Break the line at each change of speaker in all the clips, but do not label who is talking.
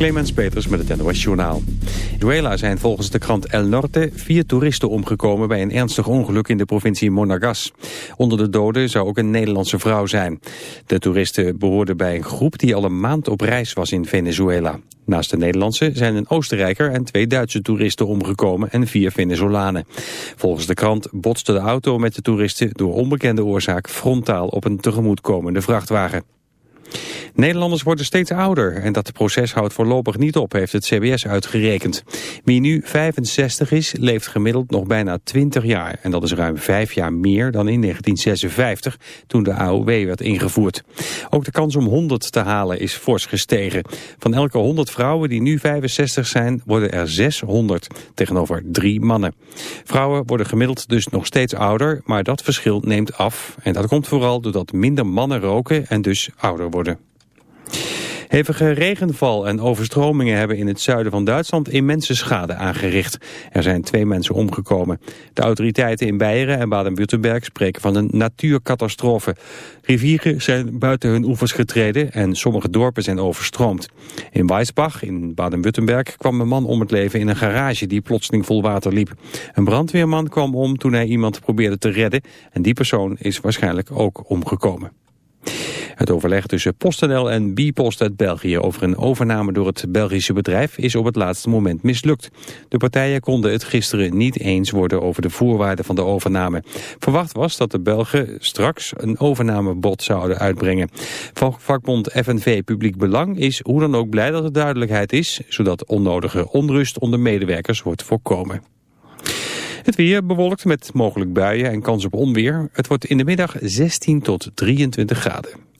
Clemens Peters met het NOS Journaal. In Venezuela zijn volgens de krant El Norte vier toeristen omgekomen bij een ernstig ongeluk in de provincie Monagas. Onder de doden zou ook een Nederlandse vrouw zijn. De toeristen behoorden bij een groep die al een maand op reis was in Venezuela. Naast de Nederlandse zijn een Oostenrijker en twee Duitse toeristen omgekomen en vier Venezolanen. Volgens de krant botste de auto met de toeristen door onbekende oorzaak frontaal op een tegemoetkomende vrachtwagen. Nederlanders worden steeds ouder en dat proces houdt voorlopig niet op, heeft het CBS uitgerekend. Wie nu 65 is, leeft gemiddeld nog bijna 20 jaar. En dat is ruim 5 jaar meer dan in 1956, toen de AOW werd ingevoerd. Ook de kans om 100 te halen is fors gestegen. Van elke 100 vrouwen die nu 65 zijn, worden er 600, tegenover drie mannen. Vrouwen worden gemiddeld dus nog steeds ouder, maar dat verschil neemt af. En dat komt vooral doordat minder mannen roken en dus ouder worden. Hevige regenval en overstromingen hebben in het zuiden van Duitsland immense schade aangericht. Er zijn twee mensen omgekomen. De autoriteiten in Beieren en Baden-Württemberg spreken van een natuurcatastrofe. Rivieren zijn buiten hun oevers getreden en sommige dorpen zijn overstroomd. In Weisbach in Baden-Württemberg kwam een man om het leven in een garage die plotseling vol water liep. Een brandweerman kwam om toen hij iemand probeerde te redden en die persoon is waarschijnlijk ook omgekomen. Het overleg tussen PostNL en Bpost uit België over een overname door het Belgische bedrijf is op het laatste moment mislukt. De partijen konden het gisteren niet eens worden over de voorwaarden van de overname. Verwacht was dat de Belgen straks een overnamebod zouden uitbrengen. Vakbond FNV Publiek Belang is hoe dan ook blij dat er duidelijkheid is, zodat onnodige onrust onder medewerkers wordt voorkomen. Het weer bewolkt met mogelijk buien en kans op onweer. Het wordt in de middag 16 tot 23 graden.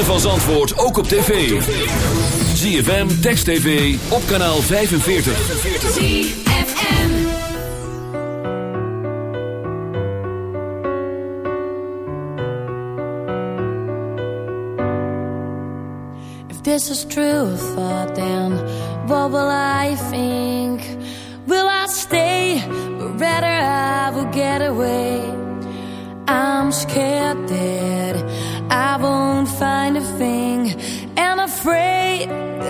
ritme van Zandvoort ook op tv. ZFM, Text TV, op kanaal 45.
ZFM
If this is true, if I then what will I think? Will I stay, or rather I will get away? I'm scared there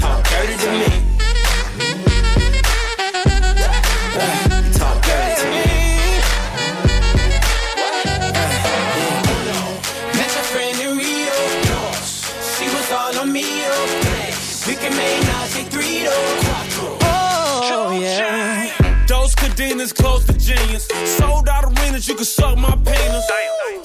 Talk dirty to me. Talk dirty to me. Met your friend in Rio. She was all on me. We can make Najee three Oh, yeah.
Those cadenas close to genius. Sold out arenas, you can suck my penis.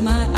My